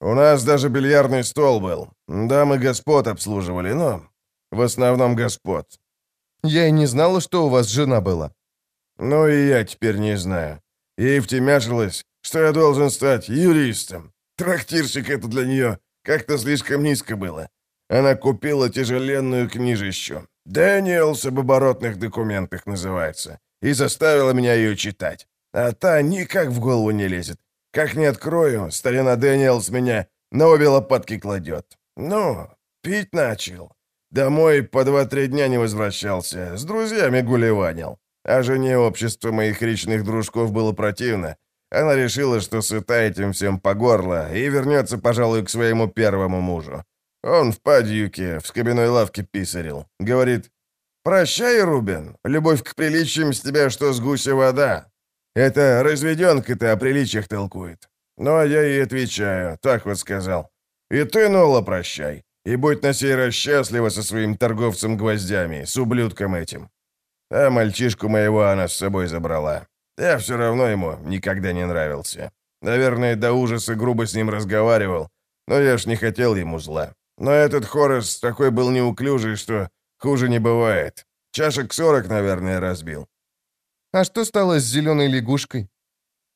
У нас даже бильярдный стол был. Дамы господ обслуживали, но в основном господ. Я и не знала, что у вас жена была. Ну и я теперь не знаю. Ей втемяшилось, что я должен стать юристом. Трактирщик это для нее как-то слишком низко было. Она купила тяжеленную книжищу. «Дэниелс об оборотных документах» называется. И заставила меня ее читать. А та никак в голову не лезет. Как не открою, старина Дэниелс меня на обе лопатки кладет. Ну, пить начал. Домой по два-три дня не возвращался, с друзьями гулеванил. А жене общества моих речных дружков было противно. Она решила, что сыта этим всем по горло и вернется, пожалуй, к своему первому мужу. Он в падюке, в скобяной лавке писарил. Говорит, «Прощай, Рубин, любовь к приличиям с тебя, что с гуся вода. Это разведенка-то о приличиях толкует». Ну, а я ей отвечаю, так вот сказал. «И ты, Нола, прощай, и будь на сей раз счастлива со своим торговцем гвоздями, с ублюдком этим». А мальчишку моего она с собой забрала. Я все равно ему никогда не нравился. Наверное, до ужаса грубо с ним разговаривал, но я ж не хотел ему зла. Но этот Хорос такой был неуклюжий, что хуже не бывает. Чашек сорок, наверное, разбил. А что стало с зеленой лягушкой?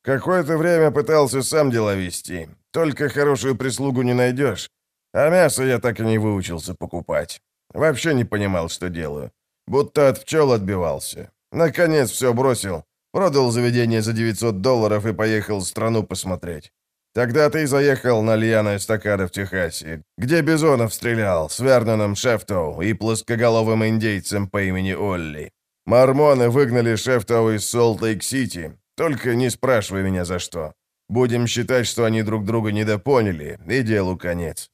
Какое-то время пытался сам дела вести. Только хорошую прислугу не найдешь. А мясо я так и не выучился покупать. Вообще не понимал, что делаю. Будто от пчел отбивался. Наконец все бросил. Продал заведение за 900 долларов и поехал в страну посмотреть. Тогда ты заехал на Льяна эстакада в Техасе, где Бизонов стрелял с Верноном Шефтоу и плоскоголовым индейцем по имени Олли. Мормоны выгнали Шефтоу из Солт-Лейк-Сити. Только не спрашивай меня за что. Будем считать, что они друг друга недопоняли, и делу конец.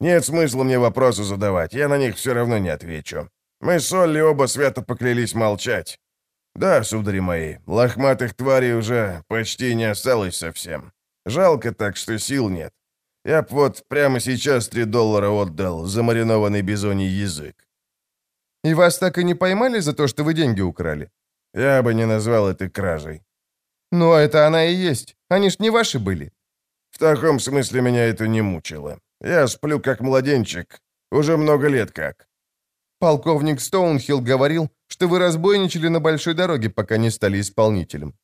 Нет смысла мне вопросы задавать, я на них все равно не отвечу. Мы с Олли оба свято поклялись молчать. Да, судари мои, лохматых тварей уже почти не осталось совсем. Жалко так, что сил нет. Я б вот прямо сейчас три доллара отдал за маринованный бизоний язык. И вас так и не поймали за то, что вы деньги украли? Я бы не назвал это кражей. Ну, а это она и есть. Они ж не ваши были. В таком смысле меня это не мучило. Я сплю как младенчик. Уже много лет как. Полковник Стоунхилл говорил, что вы разбойничали на большой дороге, пока не стали исполнителем.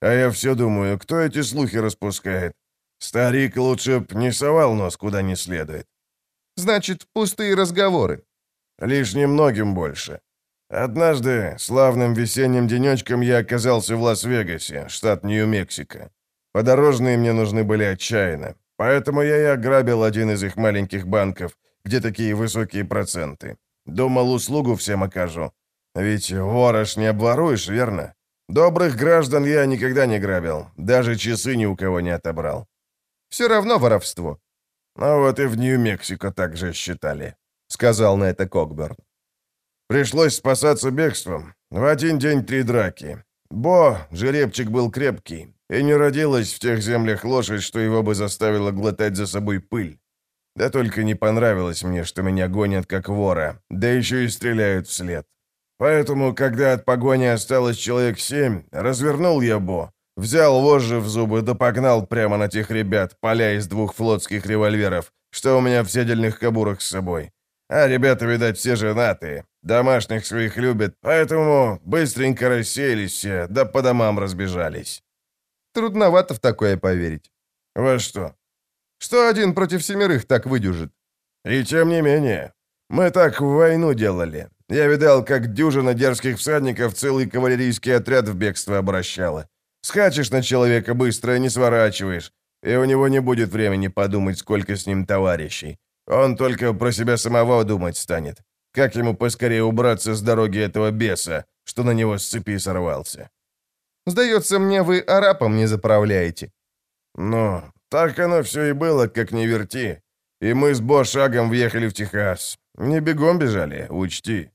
А я все думаю, кто эти слухи распускает? Старик лучше б не совал нос куда не следует. Значит, пустые разговоры. Лишь немногим больше. Однажды, славным весенним денечком, я оказался в Лас-Вегасе, штат Нью-Мексико. Подорожные мне нужны были отчаянно, поэтому я и ограбил один из их маленьких банков, где такие высокие проценты. Думал, услугу всем окажу. Ведь вора ж не обворуешь, верно? Добрых граждан я никогда не грабил, даже часы ни у кого не отобрал. Все равно воровство. Ну вот и в Нью-Мексико так же считали, сказал на это Кокберн. Пришлось спасаться бегством. В один день три драки. Бо, жеребчик был крепкий, и не родилась в тех землях лошадь, что его бы заставило глотать за собой пыль. Да только не понравилось мне, что меня гонят как вора, да еще и стреляют вслед. Поэтому, когда от погони осталось человек семь, развернул я Бо, взял вожжи в зубы да погнал прямо на тех ребят, поля из двух флотских револьверов, что у меня в седельных кобурах с собой. А ребята, видать, все женатые, домашних своих любят, поэтому быстренько рассеялись все, да по домам разбежались. Трудновато в такое поверить. Во что? Что один против семерых так выдюжит? И тем не менее, мы так в войну делали. Я видал, как дюжина дерзких всадников целый кавалерийский отряд в бегство обращала. Скачешь на человека быстро и не сворачиваешь, и у него не будет времени подумать, сколько с ним товарищей. Он только про себя самого думать станет. Как ему поскорее убраться с дороги этого беса, что на него с цепи сорвался? Сдается мне, вы арапом не заправляете. Ну, так оно все и было, как не верти. И мы с Бо шагом въехали в Техас. Не бегом бежали, учти.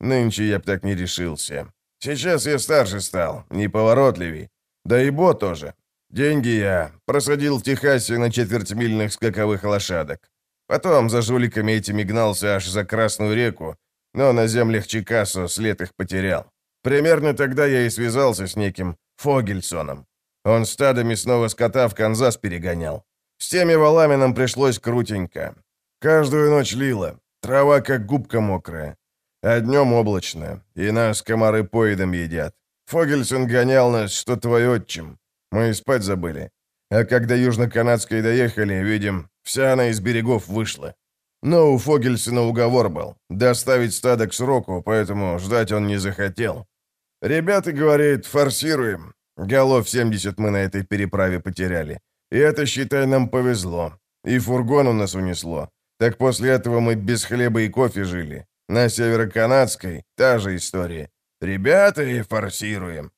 Нынче я б так не решился. Сейчас я старше стал, неповоротливей. Да и Бо тоже. Деньги я просадил в Техасе на четвертьмильных скаковых лошадок. Потом за жуликами этими гнался аж за Красную реку, но на землях Чикасо след их потерял. Примерно тогда я и связался с неким Фогельсоном. Он стадо мясного скота в Канзас перегонял. С теми валами нам пришлось крутенько. Каждую ночь лило, трава как губка мокрая. А днем облачно, и нас комары поедом едят. Фогельсон гонял нас, что твой отчим. Мы и спать забыли. А когда южно-канадской доехали, видим, вся она из берегов вышла. Но у Фогельсона уговор был — доставить стадо к сроку, поэтому ждать он не захотел. Ребята, говорит, форсируем. Голов 70 мы на этой переправе потеряли. И это, считай, нам повезло. И фургон у нас унесло. Так после этого мы без хлеба и кофе жили. На североканадской та же история. Ребята, и форсируем.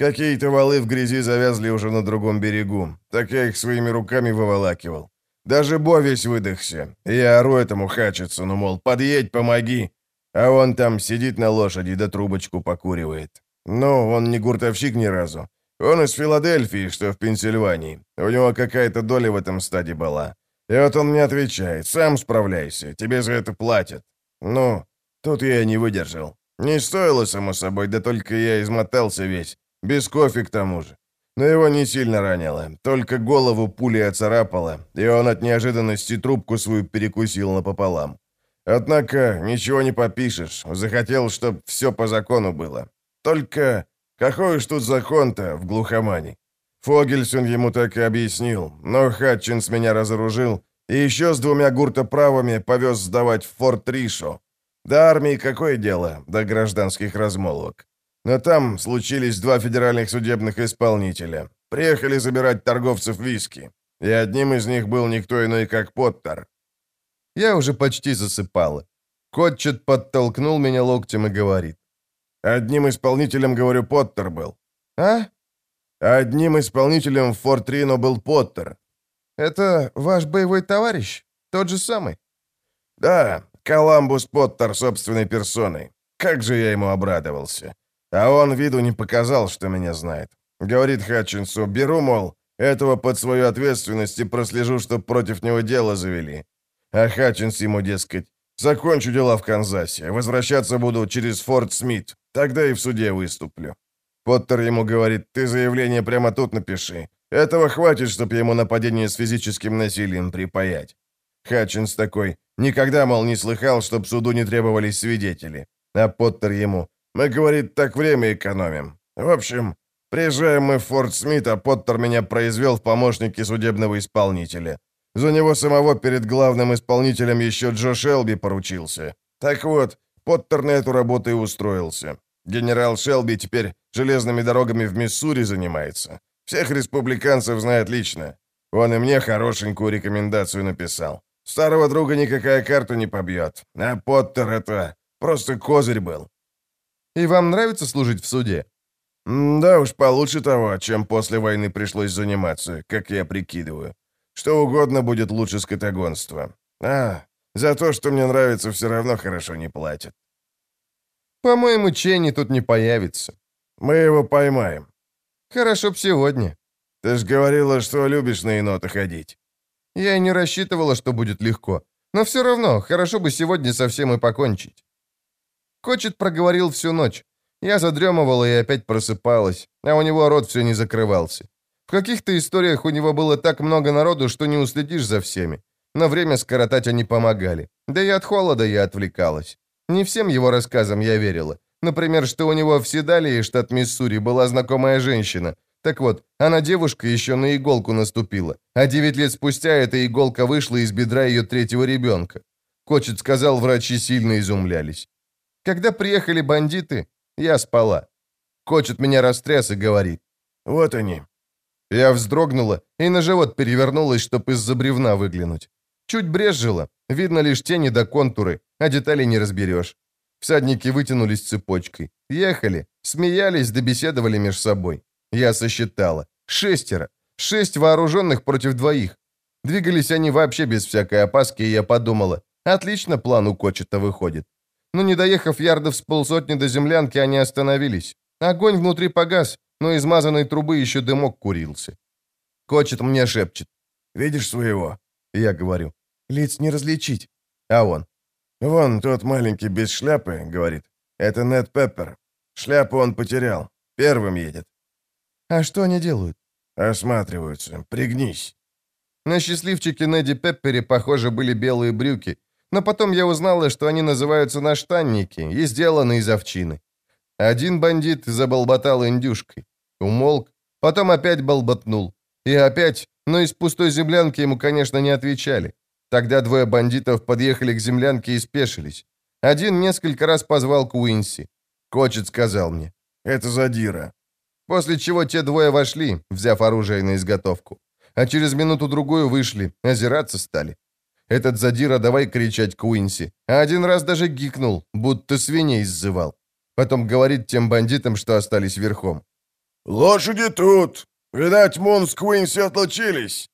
Какие-то валы в грязи завязли уже на другом берегу. Так я их своими руками выволакивал. Даже Бо весь выдохся. Я ору этому Хатчетсону, мол, подъедь, помоги. А он там сидит на лошади да трубочку покуривает. Ну, он не гуртовщик ни разу. Он из Филадельфии, что в Пенсильвании. У него какая-то доля в этом стаде была. И вот он мне отвечает, сам справляйся, тебе за это платят. Ну, тут я не выдержал. Не стоило, само собой, да только я измотался весь. Без кофе к тому же. Но его не сильно ранило, только голову пулей оцарапало, и он от неожиданности трубку свою перекусил напополам. Однако ничего не попишешь, захотел, чтобы все по закону было. Только какой уж тут закон-то в глухомане? Фогельсон ему так и объяснил, но Хатчинс меня разоружил и еще с двумя гуртоправами повез сдавать в Форт Ришо. До армии какое дело, до гражданских размолвок. Но там случились два федеральных судебных исполнителя. Приехали забирать торговцев виски. И одним из них был никто иной, как Поттер. Я уже почти засыпала. Котчет подтолкнул меня локтем и говорит. Одним исполнителем, говорю, Поттер был. А? Одним исполнителем в Форт Рино был Поттер. Это ваш боевой товарищ? Тот же самый? Да, Коламбус Поттер собственной персоной. Как же я ему обрадовался. А он виду не показал, что меня знает. Говорит Хатчинсу, беру, мол, этого под свою ответственность и прослежу, чтоб против него дело завели. А Хатчинс ему, дескать, закончу дела в Канзасе, возвращаться буду через Форт Смит, тогда и в суде выступлю. Поттер ему говорит, ты заявление прямо тут напиши. Этого хватит, чтобы ему нападение с физическим насилием припаять. Хатчинс такой, никогда, мол, не слыхал, чтоб суду не требовались свидетели. А Поттер ему, мы, говорит, так время экономим. В общем, приезжаем мы в Форт Смит, а Поттер меня произвел в помощники судебного исполнителя. За него самого перед главным исполнителем еще Джо Шелби поручился. Так вот, Поттер на эту работу и устроился. Генерал Шелби теперь железными дорогами в Миссури занимается. Всех республиканцев знает лично. Он и мне хорошенькую рекомендацию написал. Старого друга никакая карта не побьет. А Поттер это просто козырь был. И вам нравится служить в суде? Да уж, получше того, чем после войны пришлось заниматься, как я прикидываю. Что угодно будет лучше скотогонства. А, за то, что мне нравится, все равно хорошо не платят. По-моему, Ченни тут не появится. Мы его поймаем. Хорошо б сегодня. Ты ж говорила, что любишь на енота ходить. Я и не рассчитывала, что будет легко. Но все равно, хорошо бы сегодня совсем и покончить. Кочет проговорил всю ночь. Я задремывала и опять просыпалась, а у него рот все не закрывался. В каких-то историях у него было так много народу, что не уследишь за всеми. Но время скоротать они помогали. Да и от холода я отвлекалась. Не всем его рассказам я верила. Например, что у него в Седалии, штат Миссури, была знакомая женщина. Так вот, она девушка еще на иголку наступила, а девять лет спустя эта иголка вышла из бедра ее третьего ребенка. Кочет сказал, врачи сильно изумлялись. Когда приехали бандиты, я спала. Кочет меня растряс и говорит. «Вот они». Я вздрогнула и на живот перевернулась, чтобы из-за бревна выглянуть. Чуть брезжило, видно лишь тени до контуры, а деталей не разберешь. Всадники вытянулись цепочкой. Ехали, смеялись да беседовали меж собой. Я сосчитала. Шестеро. Шесть вооруженных против двоих. Двигались они вообще без всякой опаски, и я подумала, отлично план у Кочета выходит. Но не доехав ярдов с полсотни до землянки, они остановились. Огонь внутри погас, но из мазанной трубы еще дымок курился. Кочет мне шепчет. «Видишь своего?» Я говорю. «Лиц не различить». А он. «Вон тот маленький без шляпы», — говорит. «Это Нед Пеппер. Шляпу он потерял. Первым едет». «А что они делают?» «Осматриваются. Пригнись». На счастливчике Неди Пеппере, похоже, были белые брюки, но потом я узнала, что они называются наштанники и сделаны из овчины. Один бандит заболботал индюшкой. Умолк, потом опять болботнул. И опять, но из пустой землянки ему, конечно, не отвечали. Тогда двое бандитов подъехали к землянке и спешились. Один несколько раз позвал Куинси. Кочет сказал мне. «Это задира». После чего те двое вошли, взяв оружие на изготовку. А через минуту-другую вышли, озираться стали. Этот задира давай кричать Куинси, а один раз даже гикнул, будто свиней сзывал. Потом говорит тем бандитам, что остались верхом. «Лошади тут! Видать, Мун с Куинси отлучились.